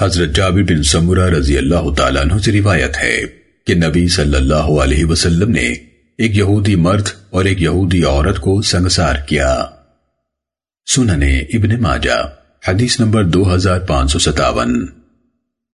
حضرت جابر بن سمورہ رضی اللہ تعالیٰ عنہ سے روایت ہے کہ نبی صلی اللہ علیہ وسلم نے ایک یہودی مرد اور ایک یہودی عورت کو سنگسار کیا۔ سننے ابن ماجہ، حدیث نمبر دو ہزار پانچ سو ستاون۔